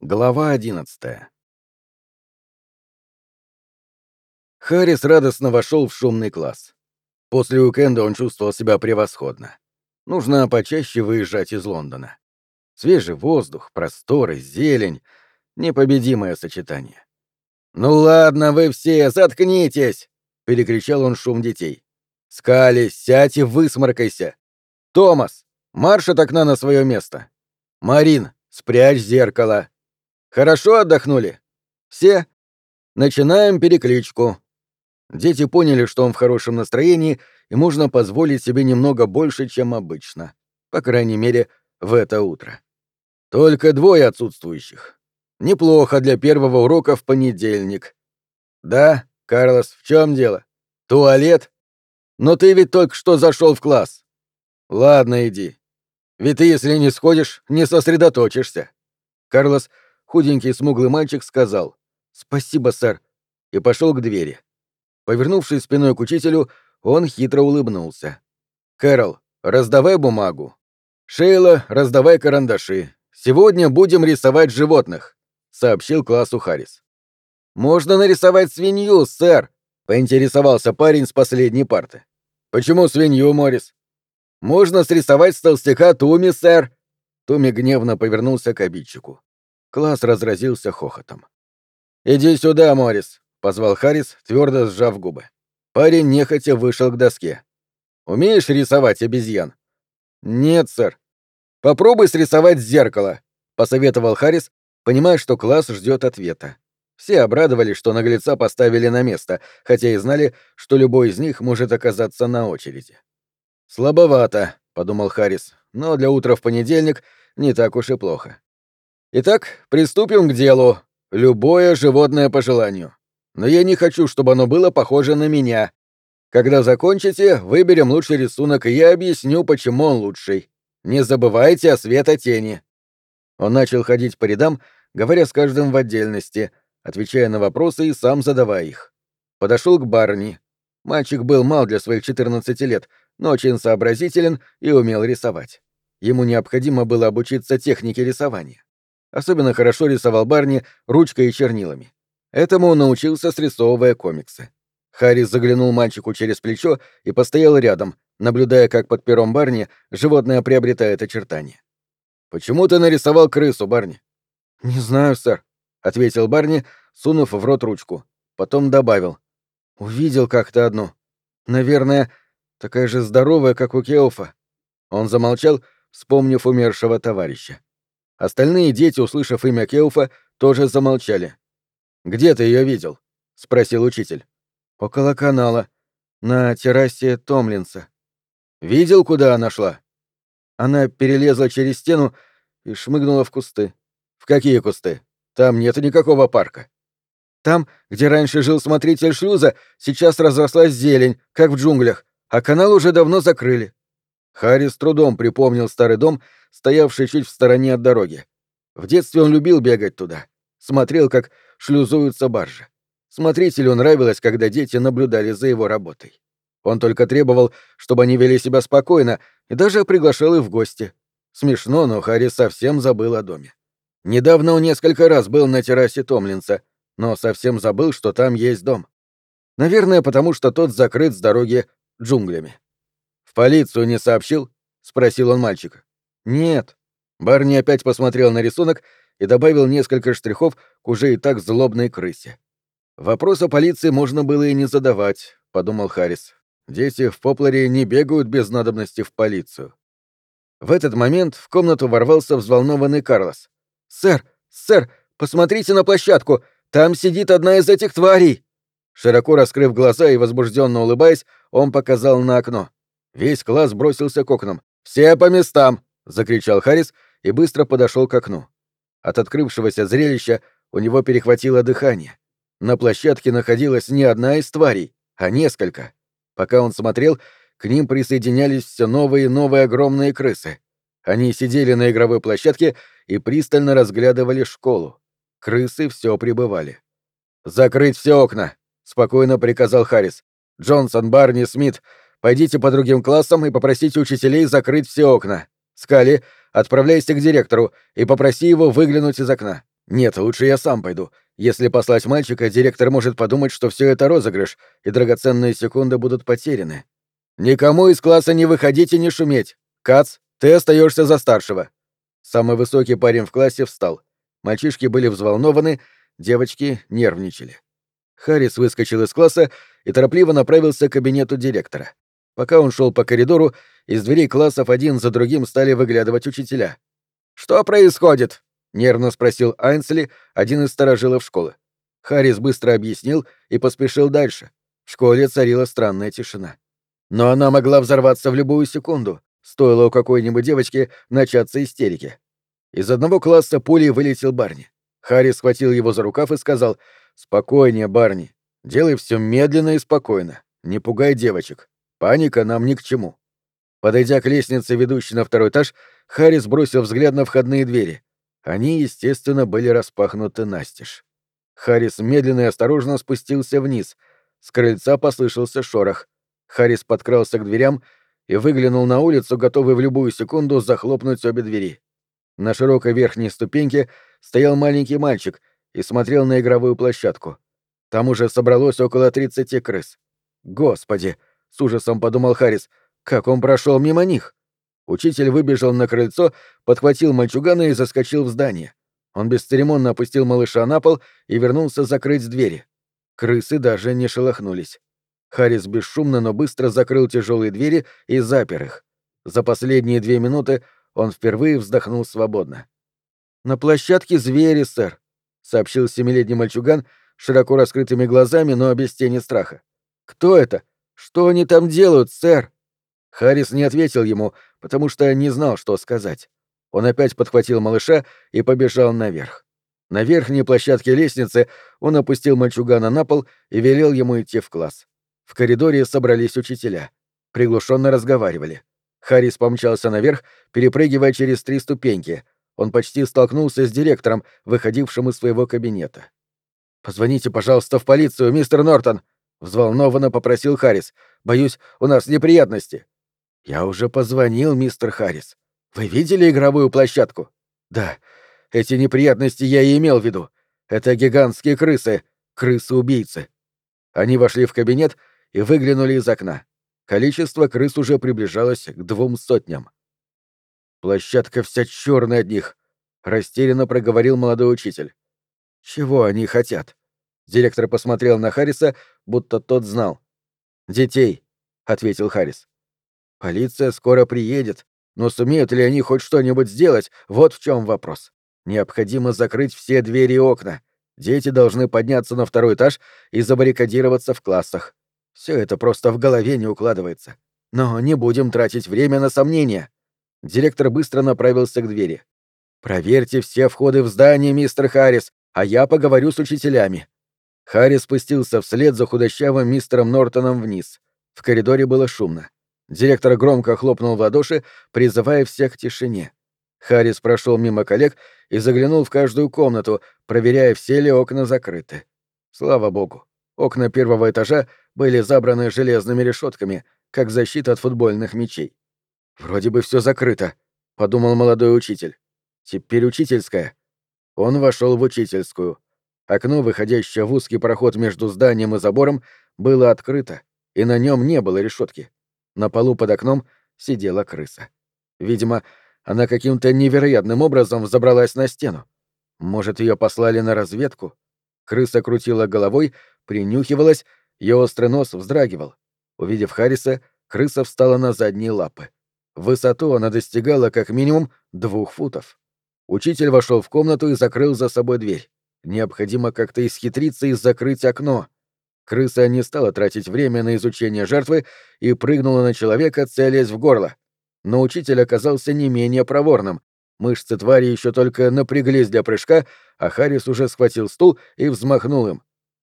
Глава одиннадцатая. Харрис радостно вошел в шумный класс. После уикенда он чувствовал себя превосходно. Нужно почаще выезжать из Лондона. Свежий воздух, просторы, зелень — непобедимое сочетание. «Ну ладно, вы все, заткнитесь!» — перекричал он шум детей. «Скали, сядь и высморкайся! Томас, марш от окна на свое место! Марин, спрячь зеркало!» Хорошо отдохнули? Все? Начинаем перекличку. Дети поняли, что он в хорошем настроении, и можно позволить себе немного больше, чем обычно. По крайней мере, в это утро. Только двое отсутствующих. Неплохо для первого урока в понедельник. Да, Карлос, в чем дело? Туалет? Но ты ведь только что зашел в класс. Ладно, иди. Ведь ты, если не сходишь, не сосредоточишься. Карлос худенький смуглый мальчик сказал «Спасибо, сэр», и пошел к двери. Повернувшись спиной к учителю, он хитро улыбнулся. «Кэрол, раздавай бумагу. Шейла, раздавай карандаши. Сегодня будем рисовать животных», — сообщил классу Харрис. «Можно нарисовать свинью, сэр», — поинтересовался парень с последней парты. «Почему свинью, Морис?» «Можно срисовать с толстяка Туми, сэр». Туми гневно повернулся к обидчику. Класс разразился хохотом. «Иди сюда, Морис», — позвал Харрис, твердо сжав губы. Парень нехотя вышел к доске. «Умеешь рисовать обезьян?» «Нет, сэр». «Попробуй срисовать зеркало», — посоветовал Харрис, понимая, что класс ждет ответа. Все обрадовались, что наглеца поставили на место, хотя и знали, что любой из них может оказаться на очереди. «Слабовато», — подумал Харрис, — «но для утра в понедельник не так уж и плохо». Итак, приступим к делу. Любое животное по желанию. Но я не хочу, чтобы оно было похоже на меня. Когда закончите, выберем лучший рисунок, и я объясню, почему он лучший. Не забывайте о светотени. Он начал ходить по рядам, говоря с каждым в отдельности, отвечая на вопросы и сам задавая их. Подошел к Барни. Мальчик был мал для своих 14 лет, но очень сообразителен и умел рисовать. Ему необходимо было обучиться технике рисования. Особенно хорошо рисовал Барни ручкой и чернилами. Этому он научился, срисовывая комиксы. Харрис заглянул мальчику через плечо и постоял рядом, наблюдая, как под пером Барни животное приобретает очертания. «Почему ты нарисовал крысу, Барни?» «Не знаю, сэр», — ответил Барни, сунув в рот ручку. Потом добавил. «Увидел как-то одну. Наверное, такая же здоровая, как у Кеофа». Он замолчал, вспомнив умершего товарища. Остальные дети, услышав имя Кеуфа, тоже замолчали. «Где ты ее видел?» — спросил учитель. «Около канала, на террасе Томлинса». «Видел, куда она шла?» Она перелезла через стену и шмыгнула в кусты. «В какие кусты? Там нет никакого парка». «Там, где раньше жил смотритель шлюза, сейчас разрослась зелень, как в джунглях, а канал уже давно закрыли». Харри с трудом припомнил старый дом стоявший чуть в стороне от дороги. В детстве он любил бегать туда, смотрел, как шлюзуются баржи. Смотрителю нравилось, когда дети наблюдали за его работой. Он только требовал, чтобы они вели себя спокойно, и даже приглашал их в гости. Смешно, но Харри совсем забыл о доме. Недавно он несколько раз был на террасе Томлинса, но совсем забыл, что там есть дом. Наверное, потому что тот закрыт с дороги джунглями. «В полицию не сообщил?» — спросил он мальчика. «Нет». Барни опять посмотрел на рисунок и добавил несколько штрихов к уже и так злобной крысе. «Вопрос о полиции можно было и не задавать», — подумал Харрис. «Дети в Попларе не бегают без надобности в полицию». В этот момент в комнату ворвался взволнованный Карлос. «Сэр, сэр, посмотрите на площадку! Там сидит одна из этих тварей!» Широко раскрыв глаза и возбужденно улыбаясь, он показал на окно. Весь класс бросился к окнам. «Все по местам!» закричал Харрис и быстро подошел к окну. От открывшегося зрелища у него перехватило дыхание. На площадке находилась не одна из тварей, а несколько. Пока он смотрел, к ним присоединялись все новые и новые огромные крысы. Они сидели на игровой площадке и пристально разглядывали школу. Крысы все прибывали. «Закрыть все окна!» — спокойно приказал Харрис. «Джонсон, Барни, Смит, пойдите по другим классам и попросите учителей закрыть все окна. Скали, отправляйся к директору и попроси его выглянуть из окна. Нет, лучше я сам пойду. Если послать мальчика, директор может подумать, что все это розыгрыш, и драгоценные секунды будут потеряны. Никому из класса не выходить и не шуметь. Кац, ты остаешься за старшего. Самый высокий парень в классе встал. Мальчишки были взволнованы, девочки нервничали. Харрис выскочил из класса и торопливо направился к кабинету директора. Пока он шел по коридору, из дверей классов один за другим стали выглядывать учителя. «Что происходит?» — нервно спросил Айнсли, один из старожилов школы. Харрис быстро объяснил и поспешил дальше. В школе царила странная тишина. Но она могла взорваться в любую секунду, стоило у какой-нибудь девочки начаться истерики. Из одного класса пулей вылетел Барни. Харрис схватил его за рукав и сказал «Спокойнее, Барни. Делай все медленно и спокойно. Не пугай девочек. Паника нам ни к чему». Подойдя к лестнице, ведущей на второй этаж, Харрис бросил взгляд на входные двери. Они, естественно, были распахнуты настежь. Харрис медленно и осторожно спустился вниз. С крыльца послышался шорох. Харрис подкрался к дверям и выглянул на улицу, готовый в любую секунду захлопнуть обе двери. На широкой верхней ступеньке стоял маленький мальчик и смотрел на игровую площадку. Там уже собралось около 30 крыс. Господи, с ужасом подумал Харрис, как он прошел мимо них. Учитель выбежал на крыльцо, подхватил мальчугана и заскочил в здание. Он бесцеремонно опустил малыша на пол и вернулся закрыть двери. Крысы даже не шелохнулись. Харрис бесшумно, но быстро закрыл тяжелые двери и запер их. За последние две минуты он впервые вздохнул свободно. «На площадке звери, сэр», — сообщил семилетний мальчуган широко раскрытыми глазами, но без тени страха. «Кто это? Что они там делают, сэр?» Харрис не ответил ему, потому что не знал, что сказать. Он опять подхватил малыша и побежал наверх. На верхней площадке лестницы он опустил мальчугана на пол и велел ему идти в класс. В коридоре собрались учителя. Приглушенно разговаривали. Харрис помчался наверх, перепрыгивая через три ступеньки. Он почти столкнулся с директором, выходившим из своего кабинета. «Позвоните, пожалуйста, в полицию, мистер Нортон!» — взволнованно попросил Харрис. «Боюсь, у нас неприятности». «Я уже позвонил, мистер Харрис. Вы видели игровую площадку?» «Да. Эти неприятности я и имел в виду. Это гигантские крысы, крысы-убийцы». Они вошли в кабинет и выглянули из окна. Количество крыс уже приближалось к двум сотням. «Площадка вся черная от них», — растерянно проговорил молодой учитель. «Чего они хотят?» Директор посмотрел на Харриса, будто тот знал. «Детей», — ответил Харрис. «Полиция скоро приедет, но сумеют ли они хоть что-нибудь сделать, вот в чем вопрос. Необходимо закрыть все двери и окна. Дети должны подняться на второй этаж и забаррикадироваться в классах. Все это просто в голове не укладывается. Но не будем тратить время на сомнения. Директор быстро направился к двери. «Проверьте все входы в здание, мистер Харрис, а я поговорю с учителями». Харрис спустился вслед за худощавым мистером Нортоном вниз. В коридоре было шумно. Директор громко хлопнул в ладоши, призывая всех к тишине. Харрис прошел мимо коллег и заглянул в каждую комнату, проверяя, все ли окна закрыты. Слава богу, окна первого этажа были забраны железными решетками, как защита от футбольных мячей. «Вроде бы все закрыто», — подумал молодой учитель. «Теперь учительская». Он вошел в учительскую. Окно, выходящее в узкий проход между зданием и забором, было открыто, и на нем не было решетки. На полу под окном сидела крыса. Видимо, она каким-то невероятным образом забралась на стену. Может, ее послали на разведку? Крыса крутила головой, принюхивалась ее острый нос вздрагивал. Увидев Харриса, крыса встала на задние лапы. Высоту она достигала как минимум двух футов. Учитель вошел в комнату и закрыл за собой дверь. Необходимо как-то исхитриться и закрыть окно. Крыса не стала тратить время на изучение жертвы и прыгнула на человека, целясь в горло. Но учитель оказался не менее проворным. Мышцы твари еще только напряглись для прыжка, а Харрис уже схватил стул и взмахнул им.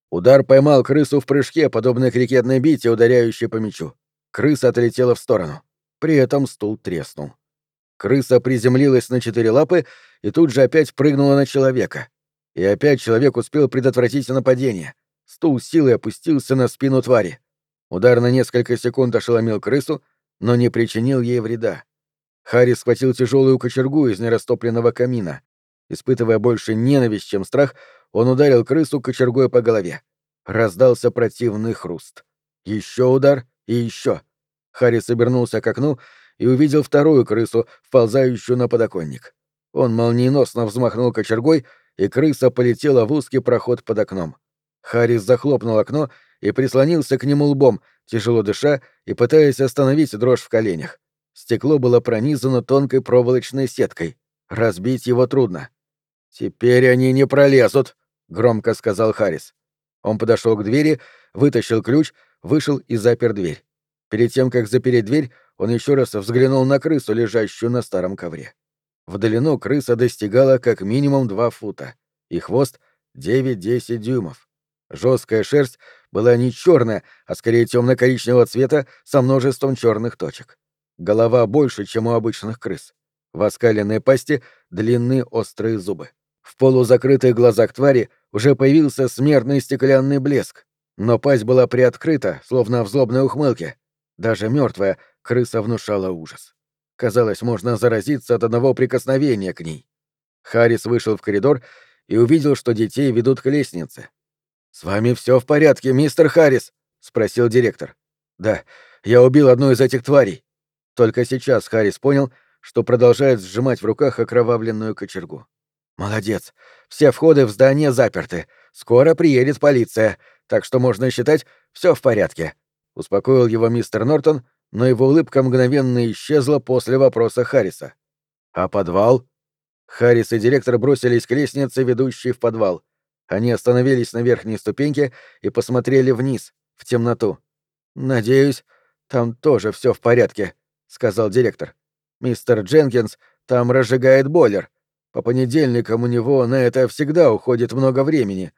Удар поймал крысу в прыжке, подобно крикетной бите, ударяющей по мячу. Крыса отлетела в сторону. При этом стул треснул. Крыса приземлилась на четыре лапы и тут же опять прыгнула на человека. И опять человек успел предотвратить нападение. Стул силой опустился на спину твари. Удар на несколько секунд ошеломил крысу, но не причинил ей вреда. Харри схватил тяжелую кочергу из нерастопленного камина. Испытывая больше ненависть, чем страх, он ударил крысу кочергой по голове. Раздался противный хруст. Еще удар и еще. Харрис обернулся к окну и увидел вторую крысу, вползающую на подоконник. Он молниеносно взмахнул кочергой, и крыса полетела в узкий проход под окном. Харрис захлопнул окно и прислонился к нему лбом, тяжело дыша и пытаясь остановить дрожь в коленях. Стекло было пронизано тонкой проволочной сеткой. Разбить его трудно. «Теперь они не пролезут», — громко сказал Харрис. Он подошел к двери, вытащил ключ, вышел и запер дверь. Перед тем, как запереть дверь, он еще раз взглянул на крысу, лежащую на старом ковре. В длину крыса достигала как минимум два фута, и хвост — 9-10 дюймов. Жесткая шерсть была не черная, а скорее темно-коричневого цвета со множеством черных точек. Голова больше, чем у обычных крыс. В оскаленной пасти длинные острые зубы. В полузакрытых глазах твари уже появился смертный стеклянный блеск, но пасть была приоткрыта, словно в злобной ухмылке. Даже мертвая крыса внушала ужас. Казалось, можно заразиться от одного прикосновения к ней. Харрис вышел в коридор и увидел, что детей ведут к лестнице. «С вами все в порядке, мистер Харрис?» — спросил директор. «Да, я убил одну из этих тварей». Только сейчас Харрис понял, что продолжает сжимать в руках окровавленную кочергу. «Молодец. Все входы в здание заперты. Скоро приедет полиция, так что можно считать, все в порядке», — успокоил его мистер Нортон, но его улыбка мгновенно исчезла после вопроса Харриса. «А подвал?» Харрис и директор бросились к лестнице, ведущей в подвал. Они остановились на верхней ступеньке и посмотрели вниз, в темноту. «Надеюсь, там тоже все в порядке», — сказал директор. «Мистер Дженкинс там разжигает бойлер. По понедельникам у него на это всегда уходит много времени.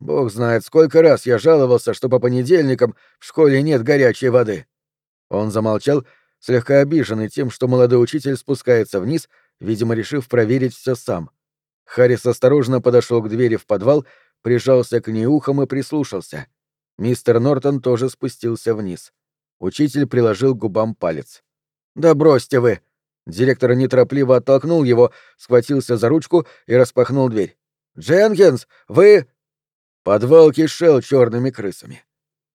Бог знает, сколько раз я жаловался, что по понедельникам в школе нет горячей воды». Он замолчал, слегка обиженный тем, что молодой учитель спускается вниз, видимо, решив проверить все сам. Харрис осторожно подошел к двери в подвал, прижался к ней ухом и прислушался. Мистер Нортон тоже спустился вниз. Учитель приложил губам палец. «Да бросьте вы!» Директор неторопливо оттолкнул его, схватился за ручку и распахнул дверь. «Дженкинс, вы...» Подвал кишел черными крысами.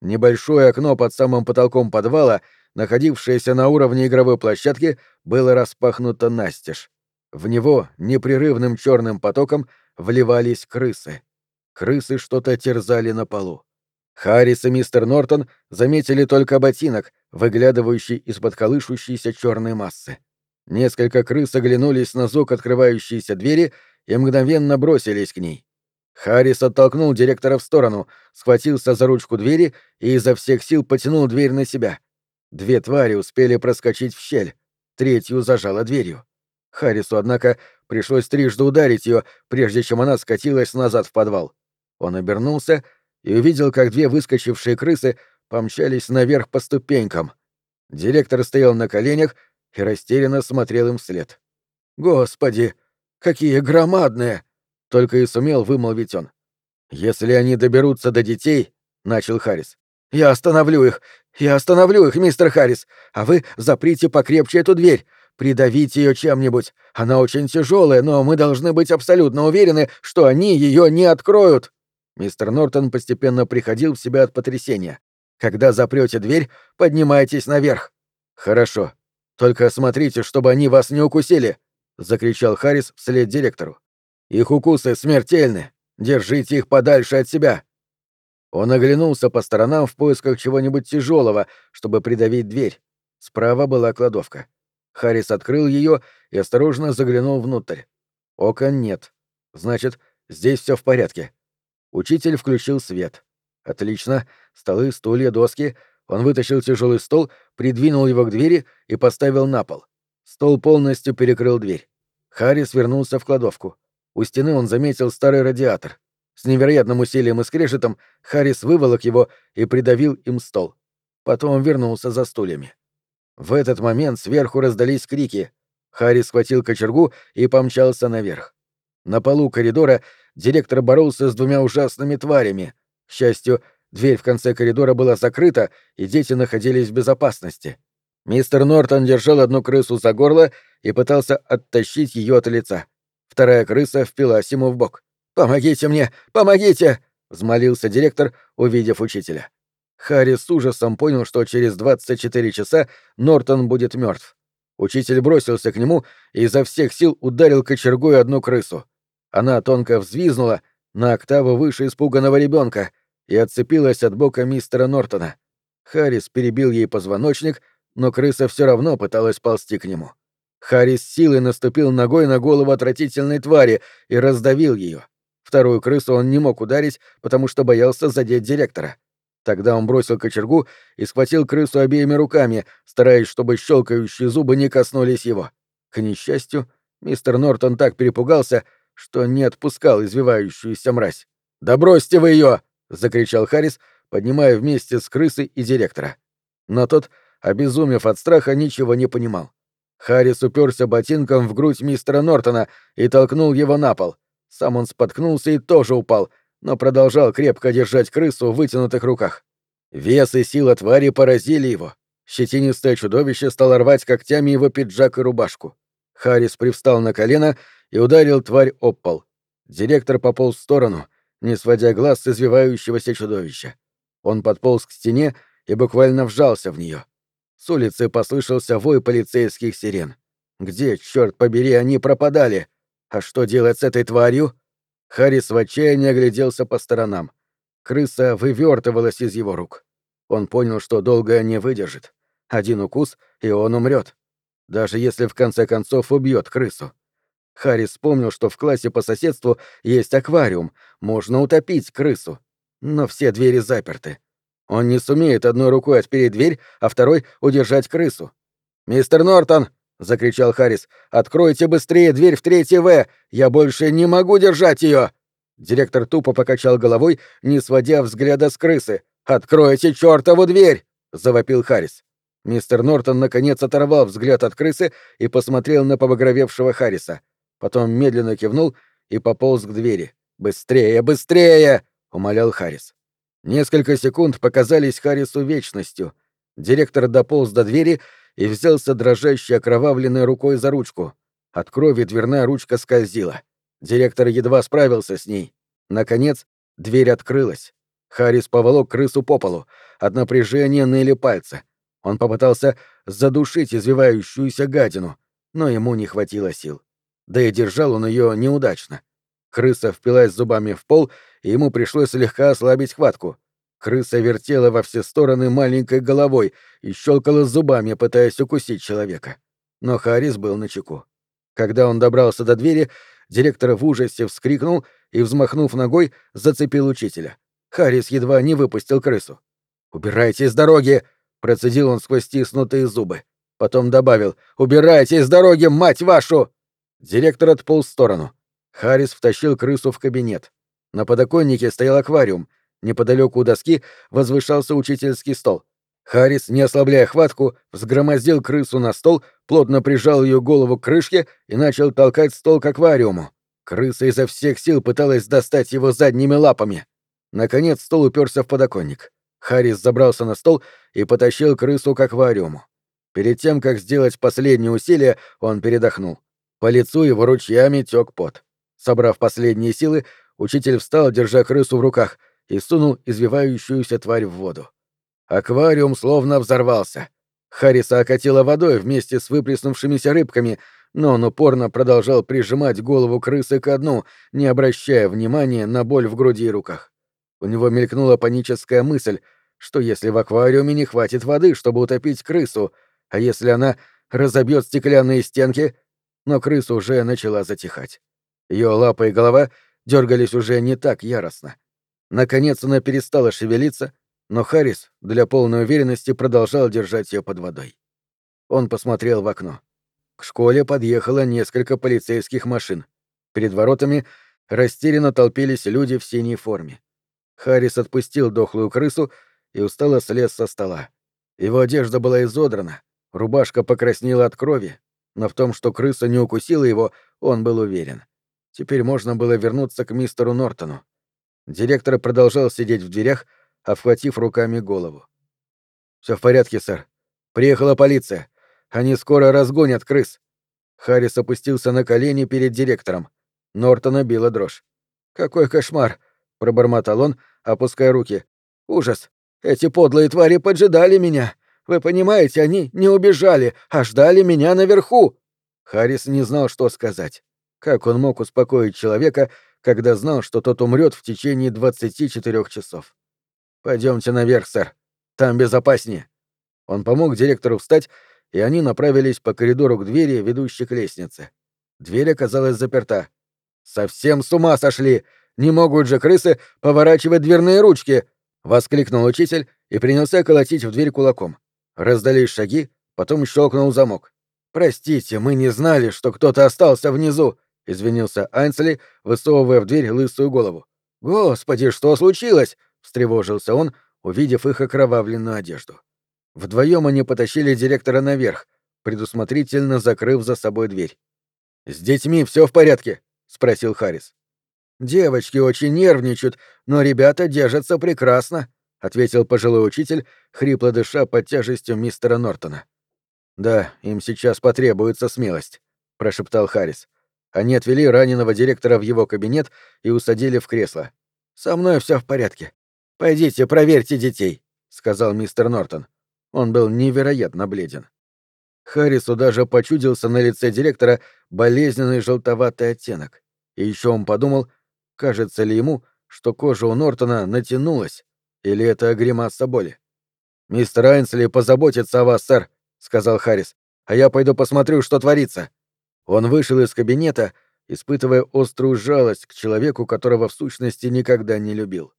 Небольшое окно под самым потолком подвала, находившееся на уровне игровой площадки, было распахнуто настежь. В него непрерывным черным потоком вливались крысы. Крысы что-то терзали на полу. Харрис и мистер Нортон заметили только ботинок, выглядывающий из-под колышущейся черной массы. Несколько крыс оглянулись на звук открывающейся двери и мгновенно бросились к ней. Харрис оттолкнул директора в сторону, схватился за ручку двери и изо всех сил потянул дверь на себя. Две твари успели проскочить в щель, третью зажала дверью. Харрису, однако, пришлось трижды ударить ее, прежде чем она скатилась назад в подвал. Он обернулся и увидел, как две выскочившие крысы помчались наверх по ступенькам. Директор стоял на коленях и растерянно смотрел им вслед. «Господи, какие громадные!» — только и сумел вымолвить он. «Если они доберутся до детей», — начал Харрис. «Я остановлю их! Я остановлю их, мистер Харрис! А вы заприте покрепче эту дверь! Придавите ее чем-нибудь! Она очень тяжелая, но мы должны быть абсолютно уверены, что они ее не откроют!» Мистер Нортон постепенно приходил в себя от потрясения. «Когда запрете дверь, поднимайтесь наверх!» «Хорошо», только смотрите, чтобы они вас не укусили!» — закричал Харрис вслед директору. «Их укусы смертельны! Держите их подальше от себя!» Он оглянулся по сторонам в поисках чего-нибудь тяжелого, чтобы придавить дверь. Справа была кладовка. Харрис открыл ее и осторожно заглянул внутрь. Окон нет. Значит, здесь все в порядке. Учитель включил свет. Отлично. Столы, стулья, доски он вытащил тяжелый стол, придвинул его к двери и поставил на пол. Стол полностью перекрыл дверь. Харрис вернулся в кладовку. У стены он заметил старый радиатор. С невероятным усилием и скрежетом Харрис выволок его и придавил им стол. Потом вернулся за стульями. В этот момент сверху раздались крики. Харрис схватил кочергу и помчался наверх. На полу коридора директор боролся с двумя ужасными тварями. К счастью, Дверь в конце коридора была закрыта, и дети находились в безопасности. Мистер Нортон держал одну крысу за горло и пытался оттащить ее от лица. Вторая крыса впилась ему в бок. «Помогите мне! Помогите!» — взмолился директор, увидев учителя. Харри с ужасом понял, что через 24 часа Нортон будет мертв. Учитель бросился к нему и изо всех сил ударил кочергой одну крысу. Она тонко взвизнула на октаву выше испуганного ребенка и отцепилась от бока мистера Нортона. Харрис перебил ей позвоночник, но крыса все равно пыталась ползти к нему. Харрис силой наступил ногой на голову отвратительной твари и раздавил ее. Вторую крысу он не мог ударить, потому что боялся задеть директора. Тогда он бросил кочергу и схватил крысу обеими руками, стараясь, чтобы щелкающие зубы не коснулись его. К несчастью, мистер Нортон так перепугался, что не отпускал извивающуюся мразь. «Да бросьте вы ее!» — закричал Харрис, поднимая вместе с крысой и директора. Но тот, обезумев от страха, ничего не понимал. Харрис уперся ботинком в грудь мистера Нортона и толкнул его на пол. Сам он споткнулся и тоже упал — но продолжал крепко держать крысу в вытянутых руках. Вес и сила твари поразили его. Щетинистое чудовище стало рвать когтями его пиджак и рубашку. Харрис привстал на колено и ударил тварь об пол. Директор пополз в сторону, не сводя глаз с извивающегося чудовища. Он подполз к стене и буквально вжался в нее. С улицы послышался вой полицейских сирен. Где, черт побери, они пропадали? А что делать с этой тварью? Харрис в отчаянии огляделся по сторонам. Крыса вывертывалась из его рук. Он понял, что долго не выдержит. Один укус, и он умрет. Даже если в конце концов убьет крысу. Харрис вспомнил, что в классе по соседству есть аквариум, можно утопить крысу. Но все двери заперты. Он не сумеет одной рукой отпереть дверь, а второй — удержать крысу. «Мистер Нортон!» — закричал Харрис. «Откройте быстрее дверь в третий В! Я больше не могу держать ее!» Директор тупо покачал головой, не сводя взгляда с крысы. «Откройте чертову дверь!» — завопил Харрис. Мистер Нортон наконец оторвал взгляд от крысы и посмотрел на побагровевшего Харриса. Потом медленно кивнул и пополз к двери. «Быстрее, быстрее!» — умолял Харрис. Несколько секунд показались Харрису вечностью. Директор дополз до двери и взялся дрожащей окровавленной рукой за ручку. От крови дверная ручка скользила. Директор едва справился с ней. Наконец, дверь открылась. Харрис поволок крысу по полу. От напряжения ныли пальцы. Он попытался задушить извивающуюся гадину, но ему не хватило сил. Да и держал он ее неудачно. Крыса впилась зубами в пол, и ему пришлось слегка ослабить хватку. Крыса вертела во все стороны маленькой головой и щелкала зубами, пытаясь укусить человека. Но Харрис был на чеку. Когда он добрался до двери, директор в ужасе вскрикнул и, взмахнув ногой, зацепил учителя. Харрис едва не выпустил крысу. «Убирайтесь с дороги!» — процедил он сквозь стиснутые зубы. Потом добавил «Убирайтесь с дороги, мать вашу!» Директор отполз в сторону. Харрис втащил крысу в кабинет. На подоконнике стоял аквариум, Неподалеку у доски возвышался учительский стол. Харрис, не ослабляя хватку, взгромоздил крысу на стол, плотно прижал ее голову к крышке и начал толкать стол к аквариуму. Крыса изо всех сил пыталась достать его задними лапами. Наконец стол уперся в подоконник. Харрис забрался на стол и потащил крысу к аквариуму. Перед тем, как сделать последнее усилие, он передохнул. По лицу его ручьями тек пот. Собрав последние силы, учитель встал, держа крысу в руках — и сунул извивающуюся тварь в воду. Аквариум словно взорвался. Харриса окатило водой вместе с выплеснувшимися рыбками, но он упорно продолжал прижимать голову крысы ко дну, не обращая внимания на боль в груди и руках. У него мелькнула паническая мысль, что если в аквариуме не хватит воды, чтобы утопить крысу, а если она разобьет стеклянные стенки, но крыса уже начала затихать. Ее лапы и голова дергались уже не так яростно. Наконец она перестала шевелиться, но Харрис для полной уверенности продолжал держать ее под водой. Он посмотрел в окно. К школе подъехало несколько полицейских машин. Перед воротами растерянно толпились люди в синей форме. Харрис отпустил дохлую крысу и устало слез со стола. Его одежда была изодрана, рубашка покраснела от крови, но в том, что крыса не укусила его, он был уверен. Теперь можно было вернуться к мистеру Нортону. Директор продолжал сидеть в дверях, обхватив руками голову. Все в порядке, сэр. Приехала полиция. Они скоро разгонят крыс. Харрис опустился на колени перед директором. Нортона била дрожь. «Какой кошмар!» — пробормотал он, опуская руки. «Ужас! Эти подлые твари поджидали меня! Вы понимаете, они не убежали, а ждали меня наверху!» Харрис не знал, что сказать. Как он мог успокоить человека, когда знал, что тот умрет в течение 24 часов? Пойдемте наверх, сэр. Там безопаснее. Он помог директору встать, и они направились по коридору к двери, ведущей к лестнице. Дверь оказалась заперта. «Совсем с ума сошли! Не могут же крысы поворачивать дверные ручки!» — воскликнул учитель и принялся колотить в дверь кулаком. Раздались шаги, потом щелкнул замок. «Простите, мы не знали, что кто-то остался внизу», — извинился Айнсли, высовывая в дверь лысую голову. «Господи, что случилось?» — встревожился он, увидев их окровавленную одежду. Вдвоем они потащили директора наверх, предусмотрительно закрыв за собой дверь. «С детьми все в порядке?» — спросил Харрис. «Девочки очень нервничают, но ребята держатся прекрасно», — ответил пожилой учитель, хрипло дыша под тяжестью мистера Нортона. «Да, им сейчас потребуется смелость», — прошептал Харрис. Они отвели раненого директора в его кабинет и усадили в кресло. «Со мной все в порядке. Пойдите, проверьте детей», — сказал мистер Нортон. Он был невероятно бледен. Харрису даже почудился на лице директора болезненный желтоватый оттенок. И еще он подумал, кажется ли ему, что кожа у Нортона натянулась, или это гримаса боли. «Мистер Айнсли позаботится о вас, сэр», сказал Харрис. А я пойду посмотрю, что творится. Он вышел из кабинета, испытывая острую жалость к человеку, которого в сущности никогда не любил.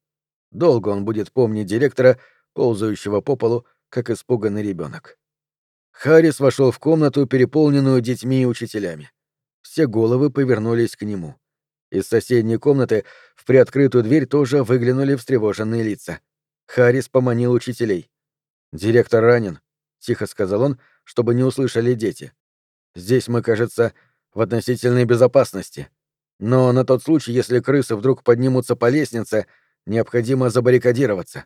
Долго он будет помнить директора, ползающего по полу, как испуганный ребенок. Харрис вошел в комнату, переполненную детьми и учителями. Все головы повернулись к нему. Из соседней комнаты в приоткрытую дверь тоже выглянули встревоженные лица. Харрис поманил учителей. «Директор ранен. — тихо сказал он, чтобы не услышали дети. «Здесь мы, кажется, в относительной безопасности. Но на тот случай, если крысы вдруг поднимутся по лестнице, необходимо забаррикадироваться.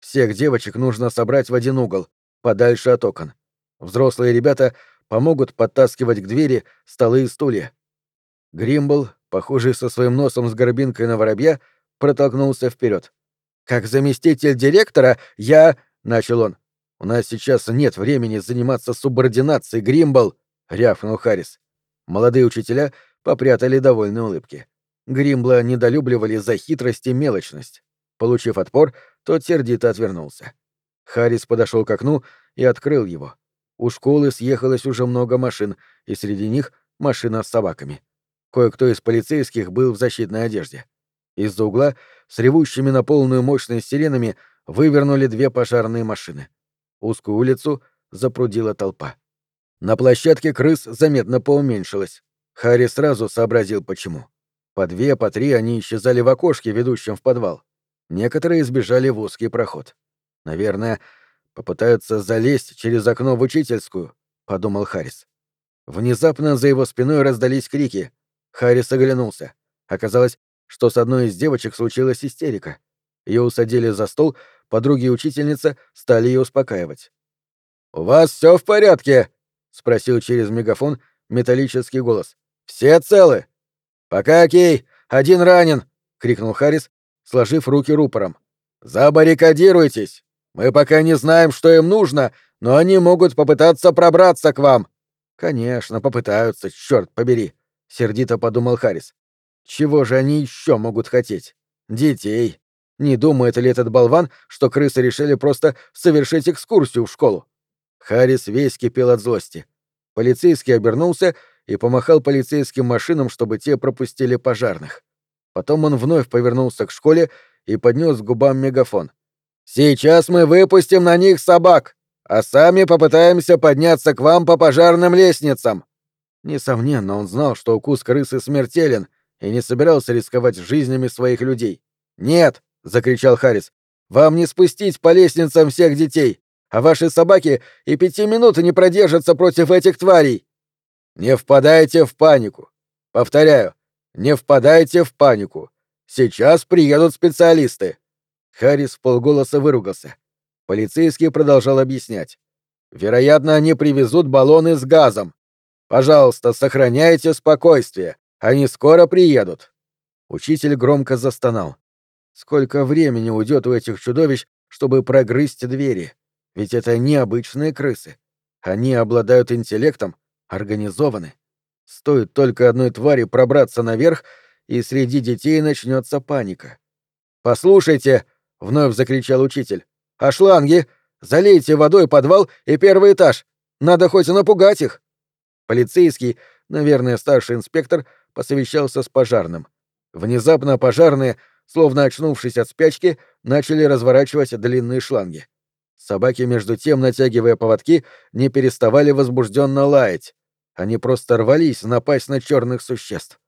Всех девочек нужно собрать в один угол, подальше от окон. Взрослые ребята помогут подтаскивать к двери столы и стулья». Гримбл, похожий со своим носом с горбинкой на воробья, протолкнулся вперед. «Как заместитель директора я...» — начал он. «У нас сейчас нет времени заниматься субординацией, Гримбл!» — рявкнул Харрис. Молодые учителя попрятали довольные улыбки. Гримбла недолюбливали за хитрость и мелочность. Получив отпор, тот сердито отвернулся. Харрис подошел к окну и открыл его. У школы съехалось уже много машин, и среди них машина с собаками. Кое-кто из полицейских был в защитной одежде. Из-за угла с ревущими на полную мощность сиренами вывернули две пожарные машины. Узкую улицу запрудила толпа. На площадке крыс заметно поуменьшилось. Харри сразу сообразил, почему. По две, по три они исчезали в окошке, ведущем в подвал. Некоторые избежали в узкий проход. Наверное, попытаются залезть через окно в учительскую, подумал Харрис. Внезапно за его спиной раздались крики. Харрис оглянулся. Оказалось, что с одной из девочек случилась истерика. Ее усадили за стол, подруги и учительница стали ее успокаивать. «У вас все в порядке?» — спросил через мегафон металлический голос. «Все целы?» «Пока окей, один ранен!» — крикнул Харрис, сложив руки рупором. «Забаррикадируйтесь! Мы пока не знаем, что им нужно, но они могут попытаться пробраться к вам!» «Конечно, попытаются, черт побери!» — сердито подумал Харрис. «Чего же они еще могут хотеть? Детей, не думает ли этот болван, что крысы решили просто совершить экскурсию в школу? Харрис весь кипел от злости. Полицейский обернулся и помахал полицейским машинам, чтобы те пропустили пожарных. Потом он вновь повернулся к школе и поднес к губам мегафон. «Сейчас мы выпустим на них собак, а сами попытаемся подняться к вам по пожарным лестницам». Несомненно, он знал, что укус крысы смертелен, и не собирался рисковать жизнями своих людей. «Нет!» — закричал Харрис. «Вам не спустить по лестницам всех детей, а ваши собаки и пяти минут не продержатся против этих тварей!» «Не впадайте в панику! Повторяю, не впадайте в панику! Сейчас приедут специалисты!» Харрис полголоса выругался. Полицейский продолжал объяснять. «Вероятно, они привезут баллоны с газом. Пожалуйста, сохраняйте спокойствие. Они скоро приедут!» Учитель громко застонал. Сколько времени уйдет у этих чудовищ, чтобы прогрызть двери? Ведь это необычные крысы. Они обладают интеллектом, организованы. Стоит только одной твари пробраться наверх, и среди детей начнется паника. «Послушайте!» — вновь закричал учитель. «А шланги? Залейте водой подвал и первый этаж. Надо хоть напугать их!» Полицейский, наверное, старший инспектор, посовещался с пожарным. Внезапно пожарные, словно очнувшись от спячки, начали разворачивать длинные шланги. Собаки, между тем, натягивая поводки, не переставали возбужденно лаять. Они просто рвались напасть на черных существ.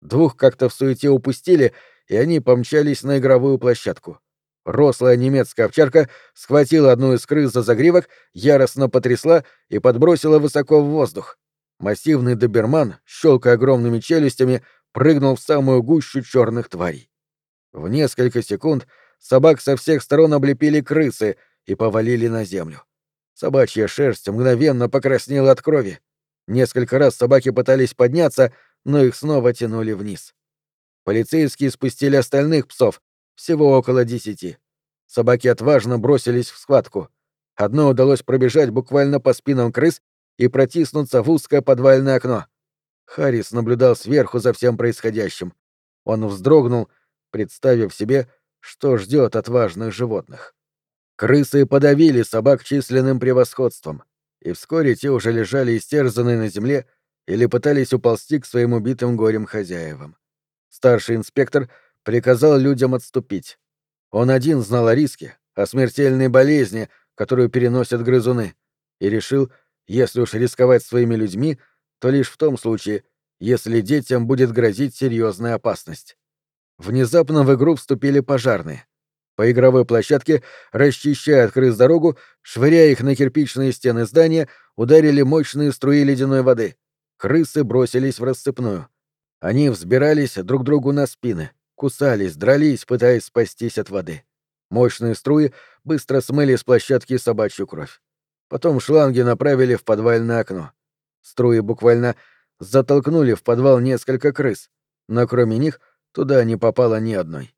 Двух как-то в суете упустили, и они помчались на игровую площадку. Рослая немецкая овчарка схватила одну из крыс за загривок, яростно потрясла и подбросила высоко в воздух. Массивный доберман, щелкая огромными челюстями, прыгнул в самую гущу черных тварей. В несколько секунд собак со всех сторон облепили крысы и повалили на землю. Собачья шерсть мгновенно покраснела от крови. Несколько раз собаки пытались подняться, но их снова тянули вниз. Полицейские спустили остальных псов, всего около десяти. Собаки отважно бросились в схватку. Одно удалось пробежать буквально по спинам крыс и протиснуться в узкое подвальное окно. Харрис наблюдал сверху за всем происходящим. Он вздрогнул, представив себе, что ждет отважных животных. Крысы подавили собак численным превосходством и вскоре те уже лежали истерзанные на земле или пытались уползти к своим убитым горем хозяевам. Старший инспектор приказал людям отступить. Он один знал о риске, о смертельной болезни, которую переносят грызуны, и решил, если уж рисковать своими людьми, то лишь в том случае, если детям будет грозить серьезная опасность. Внезапно в игру вступили пожарные. По игровой площадке, расчищая от крыс дорогу, швыряя их на кирпичные стены здания, ударили мощные струи ледяной воды. Крысы бросились в рассыпную. Они взбирались друг другу на спины, кусались, дрались, пытаясь спастись от воды. Мощные струи быстро смыли с площадки собачью кровь. Потом шланги направили в подвальное окно. Струи буквально затолкнули в подвал несколько крыс, но кроме них туда не попало ни одной.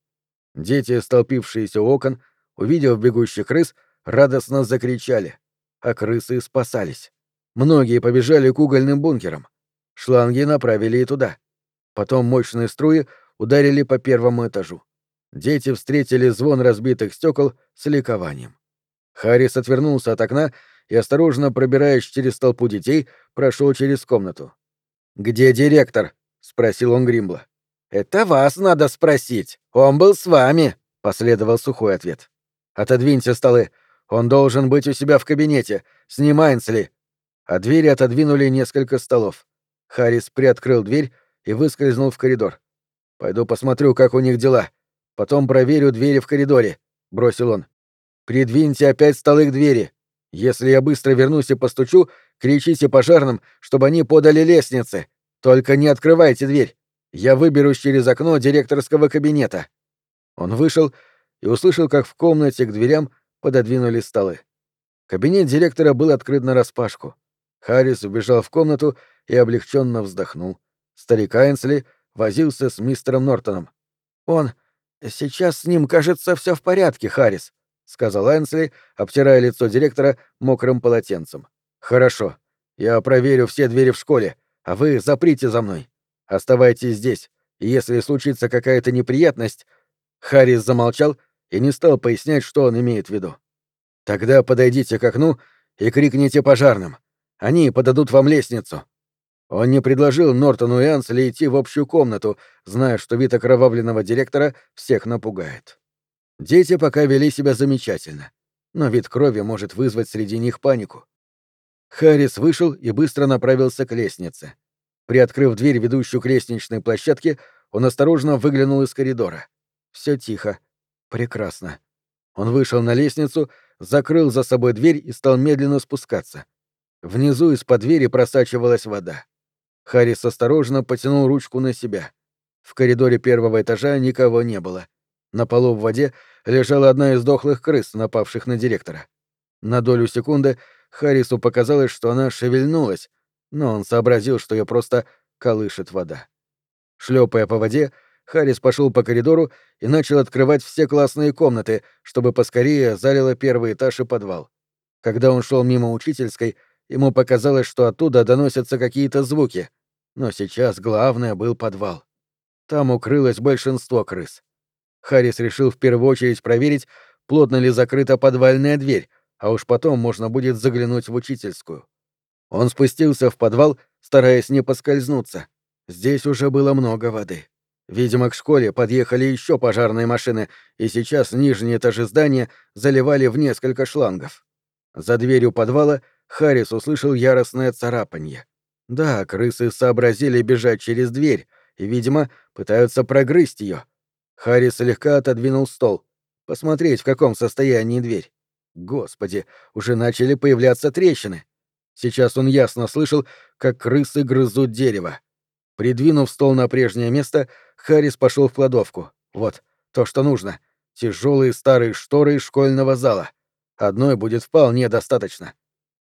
Дети, столпившиеся у окон, увидев бегущих крыс, радостно закричали, а крысы спасались. Многие побежали к угольным бункерам. Шланги направили и туда. Потом мощные струи ударили по первому этажу. Дети встретили звон разбитых стекол с ликованием. Харрис отвернулся от окна и, осторожно пробираясь через толпу детей, прошел через комнату. «Где директор?» — спросил он Гримбла. «Это вас надо спросить. Он был с вами», — последовал сухой ответ. «Отодвиньте столы. Он должен быть у себя в кабинете. С ним Айнсли». А двери отодвинули несколько столов. Харрис приоткрыл дверь и выскользнул в коридор. «Пойду посмотрю, как у них дела. Потом проверю двери в коридоре», — бросил он. «Придвиньте опять столы к двери. Если я быстро вернусь и постучу, кричите пожарным, чтобы они подали лестницы. Только не открывайте дверь. Я выберусь через окно директорского кабинета. Он вышел и услышал, как в комнате к дверям пододвинули столы. Кабинет директора был открыт нараспашку. Харрис убежал в комнату и облегченно вздохнул. Старик Айнсли возился с мистером Нортоном. «Он... Сейчас с ним, кажется, все в порядке, Харрис», — сказал Айнсли, обтирая лицо директора мокрым полотенцем. «Хорошо. Я проверю все двери в школе, а вы заприте за мной. Оставайтесь здесь, и если случится какая-то неприятность...» Харрис замолчал и не стал пояснять, что он имеет в виду. «Тогда подойдите к окну и крикните пожарным. Они подадут вам лестницу». Он не предложил Нортону и Ансли идти в общую комнату, зная, что вид окровавленного директора всех напугает. Дети пока вели себя замечательно, но вид крови может вызвать среди них панику. Харрис вышел и быстро направился к лестнице. Приоткрыв дверь, ведущую к лестничной площадке, он осторожно выглянул из коридора. Все тихо. Прекрасно. Он вышел на лестницу, закрыл за собой дверь и стал медленно спускаться. Внизу из-под двери просачивалась вода. Харрис осторожно потянул ручку на себя. В коридоре первого этажа никого не было. На полу в воде лежала одна из дохлых крыс, напавших на директора. На долю секунды Харрису показалось, что она шевельнулась, но он сообразил, что ее просто колышет вода. Шлепая по воде, Харрис пошел по коридору и начал открывать все классные комнаты, чтобы поскорее залило первый этаж и подвал. Когда он шел мимо учительской, ему показалось, что оттуда доносятся какие-то звуки. Но сейчас главное был подвал. Там укрылось большинство крыс. Харрис решил в первую очередь проверить, плотно ли закрыта подвальная дверь, а уж потом можно будет заглянуть в учительскую. Он спустился в подвал, стараясь не поскользнуться. Здесь уже было много воды. Видимо, к школе подъехали еще пожарные машины, и сейчас нижние этажи здания заливали в несколько шлангов. За дверью подвала Харрис услышал яростное царапанье. Да, крысы сообразили бежать через дверь и, видимо, пытаются прогрызть ее. Харрис слегка отодвинул стол. Посмотреть, в каком состоянии дверь. Господи, уже начали появляться трещины. Сейчас он ясно слышал, как крысы грызут дерево. Придвинув стол на прежнее место, Харрис пошел в кладовку. Вот, то, что нужно. Тяжелые старые шторы из школьного зала. Одной будет вполне достаточно.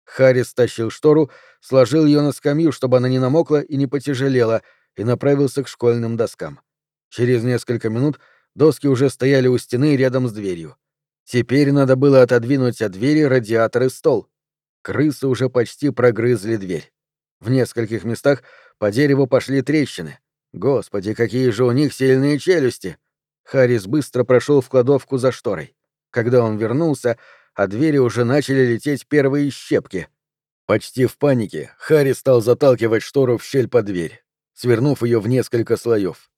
Харрис стащил штору, сложил ее на скамью, чтобы она не намокла и не потяжелела, и направился к школьным доскам. Через несколько минут доски уже стояли у стены рядом с дверью. Теперь надо было отодвинуть от двери радиатор и стол. Крысы уже почти прогрызли дверь. В нескольких местах по дереву пошли трещины. Господи, какие же у них сильные челюсти! Харрис быстро прошел в кладовку за шторой. Когда он вернулся, от двери уже начали лететь первые щепки. Почти в панике Харрис стал заталкивать штору в щель под дверь, свернув ее в несколько слоев.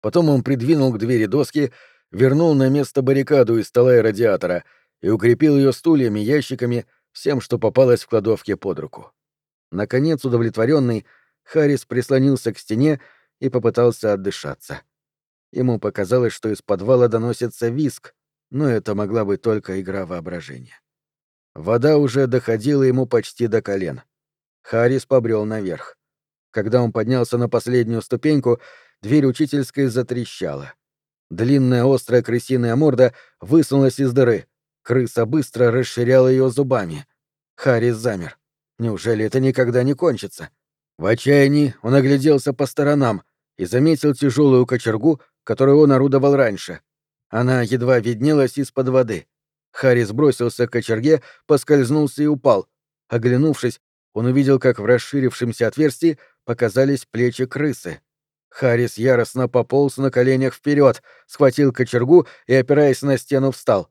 Потом он придвинул к двери доски, вернул на место баррикаду из стола и радиатора и укрепил ее стульями, ящиками, всем, что попалось в кладовке под руку. Наконец, удовлетворенный, Харрис прислонился к стене и попытался отдышаться. Ему показалось, что из подвала доносится виск, но это могла быть только игра воображения. Вода уже доходила ему почти до колен. Харрис побрел наверх. Когда он поднялся на последнюю ступеньку, дверь учительской затрещала. Длинная острая крысиная морда высунулась из дыры. Крыса быстро расширяла ее зубами. Харрис замер. Неужели это никогда не кончится? В отчаянии он огляделся по сторонам и заметил тяжелую кочергу, которую он орудовал раньше. Она едва виднелась из-под воды. Харрис бросился к кочерге, поскользнулся и упал. Оглянувшись, он увидел, как в расширившемся отверстии показались плечи крысы. Харрис яростно пополз на коленях вперед, схватил кочергу и, опираясь на стену, встал.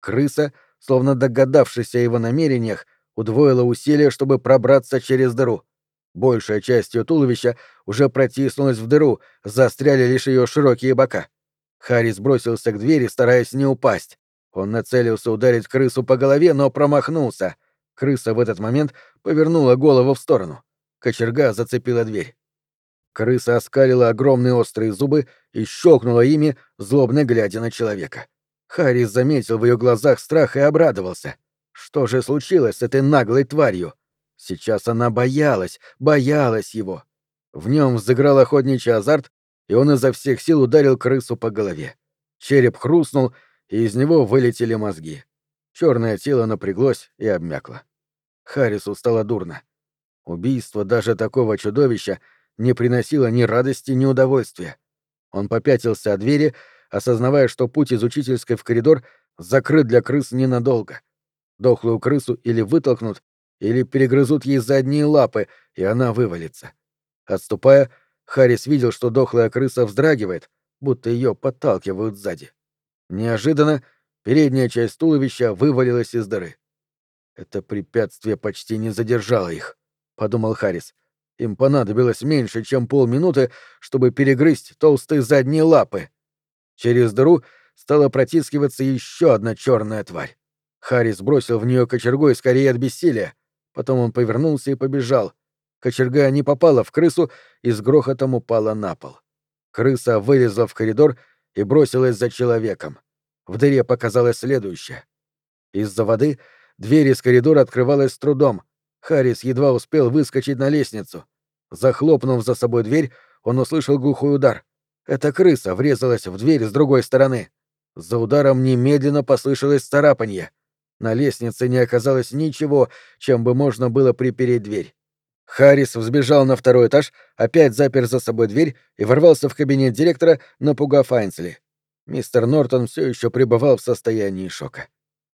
Крыса, словно догадавшись о его намерениях, удвоила усилия, чтобы пробраться через дыру. Большая часть ее туловища уже протиснулась в дыру, застряли лишь ее широкие бока. Харрис бросился к двери, стараясь не упасть. Он нацелился ударить крысу по голове, но промахнулся. Крыса в этот момент повернула голову в сторону. Кочерга зацепила дверь. Крыса оскалила огромные острые зубы и щелкнула ими, злобно глядя на человека. Харрис заметил в ее глазах страх и обрадовался. Что же случилось с этой наглой тварью? Сейчас она боялась, боялась его. В нем взыграл охотничий азарт, и он изо всех сил ударил крысу по голове. Череп хрустнул, и из него вылетели мозги. Черное тело напряглось и обмякло. Харрису стало дурно. Убийство даже такого чудовища не приносило ни радости, ни удовольствия. Он попятился от двери, осознавая, что путь из учительской в коридор закрыт для крыс ненадолго. Дохлую крысу или вытолкнут, или перегрызут ей задние лапы, и она вывалится. Отступая, Харрис видел, что дохлая крыса вздрагивает, будто ее подталкивают сзади. Неожиданно передняя часть туловища вывалилась из дыры. Это препятствие почти не задержало их, подумал Харрис. Им понадобилось меньше, чем полминуты, чтобы перегрызть толстые задние лапы. Через дыру стала протискиваться еще одна черная тварь. Харрис бросил в нее кочергой скорее от бессилия. Потом он повернулся и побежал. Кочерга не попала в крысу и с грохотом упала на пол. Крыса вылезла в коридор и бросилась за человеком. В дыре показалось следующее. Из-за воды дверь из коридора открывалась с трудом. Харрис едва успел выскочить на лестницу. Захлопнув за собой дверь, он услышал глухой удар. Эта крыса врезалась в дверь с другой стороны. За ударом немедленно послышалось царапанье. На лестнице не оказалось ничего, чем бы можно было припереть дверь. Харрис взбежал на второй этаж, опять запер за собой дверь и ворвался в кабинет директора, напугав Айнсли. Мистер Нортон все еще пребывал в состоянии шока.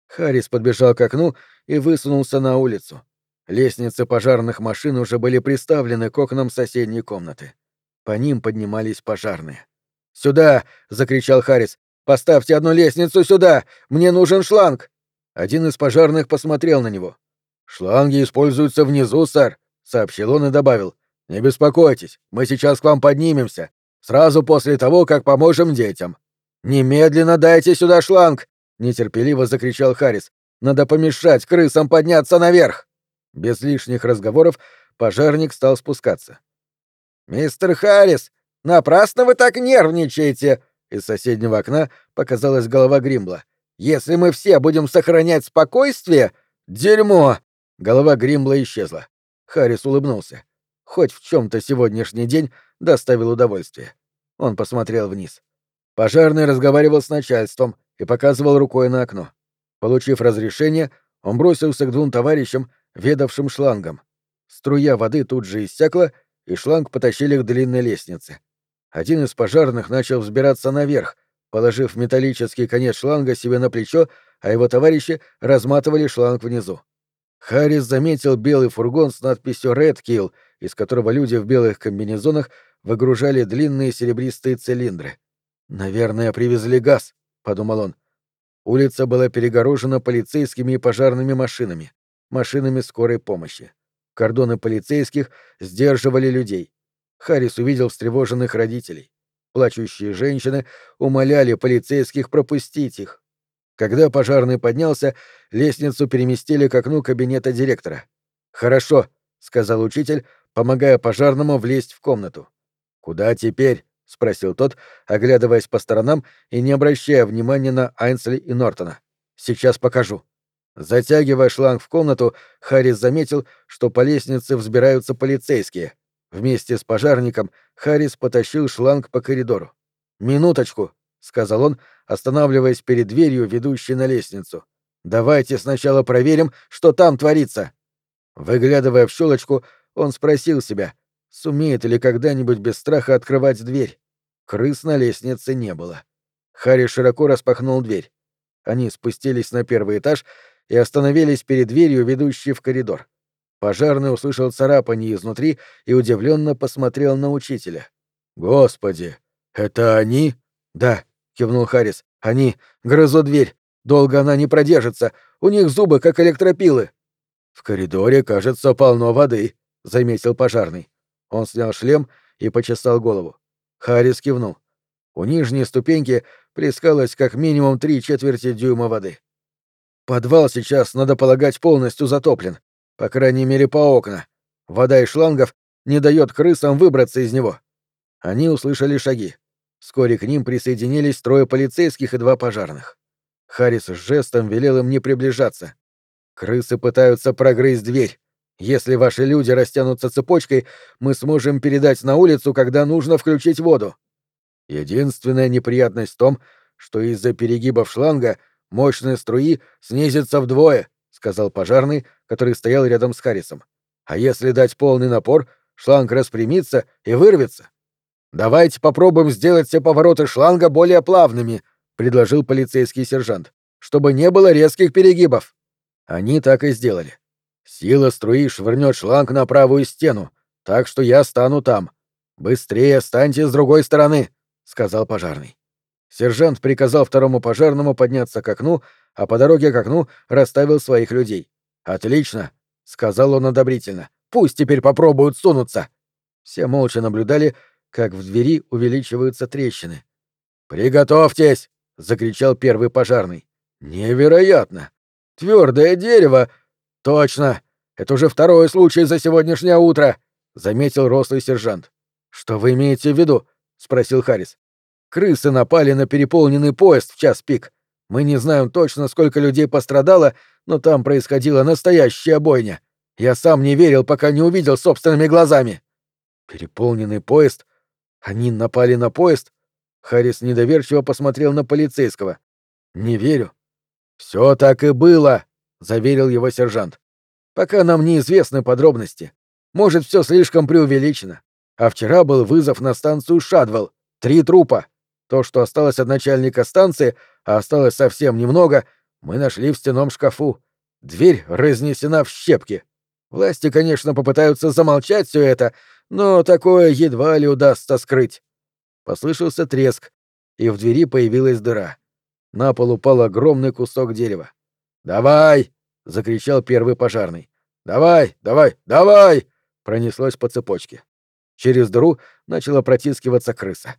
Харрис подбежал к окну и высунулся на улицу. Лестницы пожарных машин уже были приставлены к окнам соседней комнаты. По ним поднимались пожарные. «Сюда!» — закричал Харрис. «Поставьте одну лестницу сюда! Мне нужен шланг!» Один из пожарных посмотрел на него. «Шланги используются внизу, сэр», — сообщил он и добавил. «Не беспокойтесь, мы сейчас к вам поднимемся, сразу после того, как поможем детям». «Немедленно дайте сюда шланг!» — нетерпеливо закричал Харрис. «Надо помешать крысам подняться наверх!» Без лишних разговоров пожарник стал спускаться. «Мистер Харрис, напрасно вы так нервничаете!» Из соседнего окна показалась голова Гримбла. «Если мы все будем сохранять спокойствие...» «Дерьмо!» Голова Гримбла исчезла. Харрис улыбнулся. Хоть в чем то сегодняшний день доставил удовольствие. Он посмотрел вниз. Пожарный разговаривал с начальством и показывал рукой на окно. Получив разрешение, он бросился к двум товарищам, ведавшим шлангом. Струя воды тут же иссякла, и шланг потащили к длинной лестнице. Один из пожарных начал взбираться наверх, положив металлический конец шланга себе на плечо, а его товарищи разматывали шланг внизу. Харрис заметил белый фургон с надписью «Red Kill», из которого люди в белых комбинезонах выгружали длинные серебристые цилиндры. «Наверное, привезли газ», — подумал он. Улица была перегорожена полицейскими и пожарными машинами, машинами скорой помощи. Кордоны полицейских сдерживали людей. Харрис увидел встревоженных родителей. Плачущие женщины умоляли полицейских пропустить их. Когда пожарный поднялся, лестницу переместили к окну кабинета директора. «Хорошо», — сказал учитель, помогая пожарному влезть в комнату. «Куда теперь?» — спросил тот, оглядываясь по сторонам и не обращая внимания на Айнсли и Нортона. «Сейчас покажу». Затягивая шланг в комнату, Харрис заметил, что по лестнице взбираются полицейские. Вместе с пожарником Харрис потащил шланг по коридору. «Минуточку», — сказал он, останавливаясь перед дверью, ведущей на лестницу. «Давайте сначала проверим, что там творится». Выглядывая в щелочку, он спросил себя, сумеет ли когда-нибудь без страха открывать дверь. Крыс на лестнице не было. Харри широко распахнул дверь. Они спустились на первый этаж и остановились перед дверью, ведущей в коридор. Пожарный услышал царапанье изнутри и удивленно посмотрел на учителя. «Господи, это они?» «Да», — кивнул Харрис. «Они грызут дверь. Долго она не продержится. У них зубы, как электропилы». «В коридоре, кажется, полно воды», — заметил пожарный. Он снял шлем и почесал голову. Харрис кивнул. У нижней ступеньки плескалось как минимум три четверти дюйма воды. Подвал сейчас, надо полагать, полностью затоплен. По крайней мере, по окна. Вода из шлангов не дает крысам выбраться из него. Они услышали шаги. Вскоре к ним присоединились трое полицейских и два пожарных. Харрис с жестом велел им не приближаться. Крысы пытаются прогрызть дверь. Если ваши люди растянутся цепочкой, мы сможем передать на улицу, когда нужно включить воду. Единственная неприятность в том, что из-за перегибов шланга — Мощные струи снизится вдвое, сказал пожарный, который стоял рядом с Харрисом. А если дать полный напор, шланг распрямится и вырвется. Давайте попробуем сделать все повороты шланга более плавными, предложил полицейский сержант, чтобы не было резких перегибов. Они так и сделали. Сила струи швырнет шланг на правую стену, так что я стану там. Быстрее станьте с другой стороны, сказал пожарный. Сержант приказал второму пожарному подняться к окну, а по дороге к окну расставил своих людей. «Отлично!» — сказал он одобрительно. «Пусть теперь попробуют сунуться!» Все молча наблюдали, как в двери увеличиваются трещины. «Приготовьтесь!» — закричал первый пожарный. «Невероятно! Твердое дерево! Точно! Это уже второй случай за сегодняшнее утро!» — заметил рослый сержант. «Что вы имеете в виду?» — спросил Харрис. Крысы напали на переполненный поезд в час пик. Мы не знаем точно, сколько людей пострадало, но там происходила настоящая бойня. Я сам не верил, пока не увидел собственными глазами. Переполненный поезд? Они напали на поезд? Харрис недоверчиво посмотрел на полицейского. Не верю. Все так и было, заверил его сержант. Пока нам неизвестны подробности. Может, все слишком преувеличено. А вчера был вызов на станцию Шадвелл. Три трупа. То, что осталось от начальника станции, а осталось совсем немного, мы нашли в стенном шкафу. Дверь разнесена в щепки. Власти, конечно, попытаются замолчать все это, но такое едва ли удастся скрыть. Послышался треск, и в двери появилась дыра. На пол упал огромный кусок дерева. «Давай!» — закричал первый пожарный. «Давай, давай, давай!» — пронеслось по цепочке. Через дыру начала протискиваться крыса.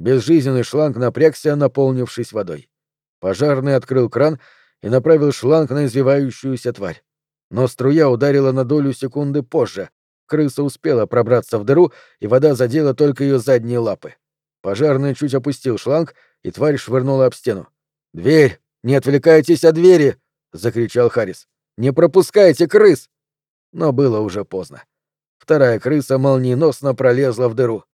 Безжизненный шланг напрягся, наполнившись водой. Пожарный открыл кран и направил шланг на извивающуюся тварь. Но струя ударила на долю секунды позже. Крыса успела пробраться в дыру, и вода задела только ее задние лапы. Пожарный чуть опустил шланг, и тварь швырнула об стену. «Дверь! Не отвлекайтесь от двери!» — закричал Харрис. «Не пропускайте крыс!» Но было уже поздно. Вторая крыса молниеносно пролезла в дыру.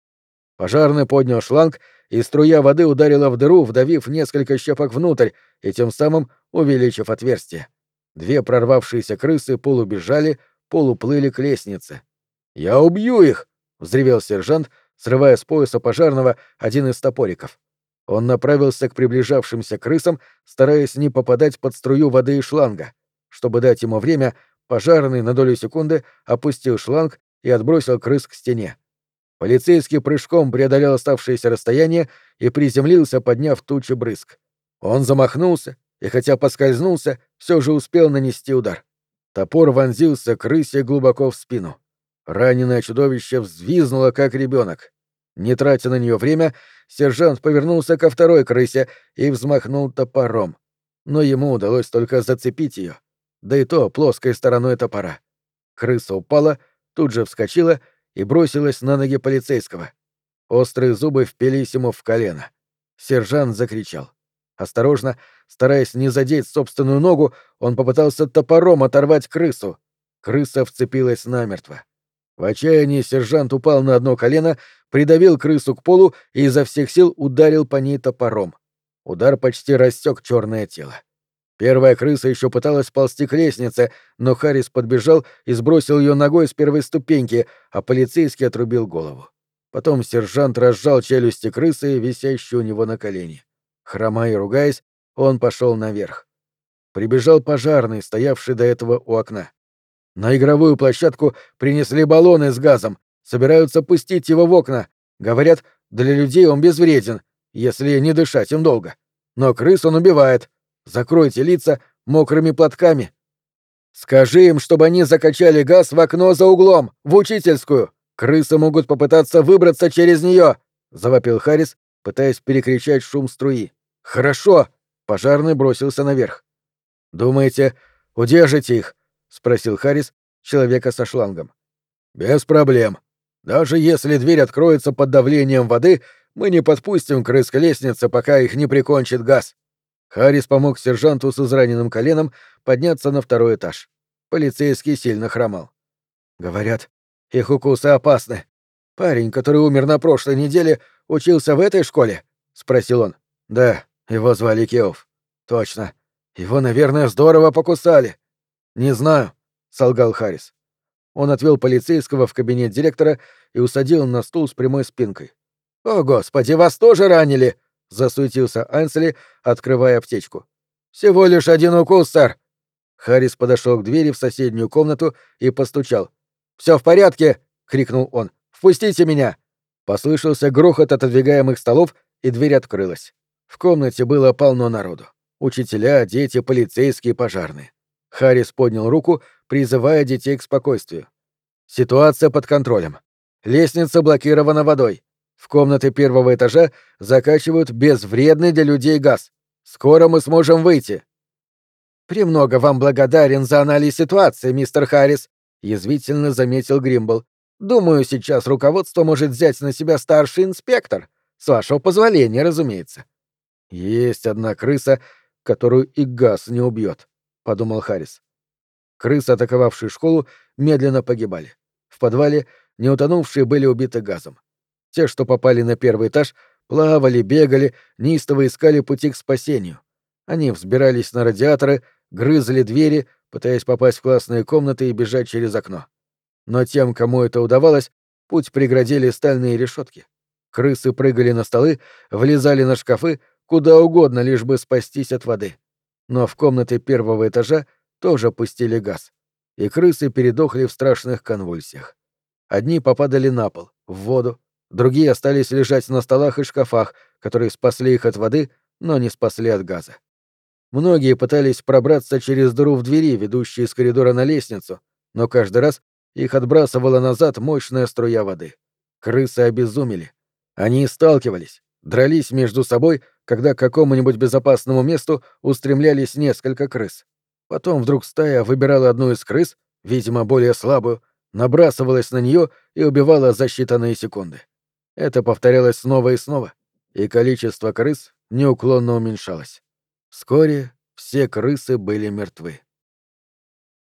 Пожарный поднял шланг и струя воды ударила в дыру, вдавив несколько щепок внутрь и тем самым увеличив отверстие. Две прорвавшиеся крысы полубежали, полуплыли к лестнице. «Я убью их!» — взревел сержант, срывая с пояса пожарного один из топориков. Он направился к приближавшимся крысам, стараясь не попадать под струю воды и шланга. Чтобы дать ему время, пожарный на долю секунды опустил шланг и отбросил крыс к стене. Полицейский прыжком преодолел оставшееся расстояние и приземлился, подняв тучи брызг. Он замахнулся и, хотя поскользнулся, все же успел нанести удар. Топор вонзился крысе глубоко в спину. Раненое чудовище взвизнуло, как ребенок. Не тратя на нее время, сержант повернулся ко второй крысе и взмахнул топором. Но ему удалось только зацепить ее, да и то плоской стороной топора. Крыса упала, тут же вскочила и бросилась на ноги полицейского. Острые зубы впились ему в колено. Сержант закричал. Осторожно, стараясь не задеть собственную ногу, он попытался топором оторвать крысу. Крыса вцепилась намертво. В отчаянии сержант упал на одно колено, придавил крысу к полу и изо всех сил ударил по ней топором. Удар почти рассек черное тело. Первая крыса еще пыталась ползти к лестнице, но Харрис подбежал и сбросил ее ногой с первой ступеньки, а полицейский отрубил голову. Потом сержант разжал челюсти крысы, висящей у него на колени. Хромая и ругаясь, он пошел наверх. Прибежал пожарный, стоявший до этого у окна. На игровую площадку принесли баллоны с газом, собираются пустить его в окна. Говорят, для людей он безвреден, если не дышать им долго. Но крыс он убивает — Закройте лица мокрыми платками. Скажи им, чтобы они закачали газ в окно за углом, в учительскую. Крысы могут попытаться выбраться через нее, завопил Харрис, пытаясь перекричать шум струи. Хорошо. Пожарный бросился наверх. Думаете, удержите их? спросил Харрис человека со шлангом. Без проблем. Даже если дверь откроется под давлением воды, мы не подпустим крыс к лестнице, пока их не прикончит газ. Харрис помог сержанту с израненным коленом подняться на второй этаж. Полицейский сильно хромал. «Говорят, их укусы опасны. Парень, который умер на прошлой неделе, учился в этой школе?» — спросил он. «Да, его звали Кеов». «Точно. Его, наверное, здорово покусали». «Не знаю», — солгал Харрис. Он отвел полицейского в кабинет директора и усадил на стул с прямой спинкой. «О, господи, вас тоже ранили!» — засуетился Ансли, открывая аптечку. «Всего лишь один укус, сэр!» Харрис подошел к двери в соседнюю комнату и постучал. Все в порядке!» — крикнул он. «Впустите меня!» Послышался грохот отодвигаемых столов, и дверь открылась. В комнате было полно народу. Учителя, дети, полицейские, пожарные. Харрис поднял руку, призывая детей к спокойствию. «Ситуация под контролем. Лестница блокирована водой. В комнаты первого этажа закачивают безвредный для людей газ. Скоро мы сможем выйти. «Премного вам благодарен за анализ ситуации, мистер Харрис», — язвительно заметил Гримбл. «Думаю, сейчас руководство может взять на себя старший инспектор. С вашего позволения, разумеется». «Есть одна крыса, которую и газ не убьет», — подумал Харрис. Крысы, атаковавшие школу, медленно погибали. В подвале неутонувшие были убиты газом. Те, что попали на первый этаж, плавали, бегали, неистово искали пути к спасению. Они взбирались на радиаторы, грызли двери, пытаясь попасть в классные комнаты и бежать через окно. Но тем, кому это удавалось, путь преградили стальные решетки. Крысы прыгали на столы, влезали на шкафы, куда угодно, лишь бы спастись от воды. Но в комнаты первого этажа тоже пустили газ, и крысы передохли в страшных конвульсиях. Одни попадали на пол, в воду, другие остались лежать на столах и шкафах, которые спасли их от воды, но не спасли от газа. Многие пытались пробраться через дыру в двери, ведущей из коридора на лестницу, но каждый раз их отбрасывала назад мощная струя воды. Крысы обезумели. Они сталкивались, дрались между собой, когда к какому-нибудь безопасному месту устремлялись несколько крыс. Потом вдруг стая выбирала одну из крыс, видимо, более слабую, набрасывалась на нее и убивала за считанные секунды. Это повторялось снова и снова, и количество крыс неуклонно уменьшалось. Вскоре все крысы были мертвы.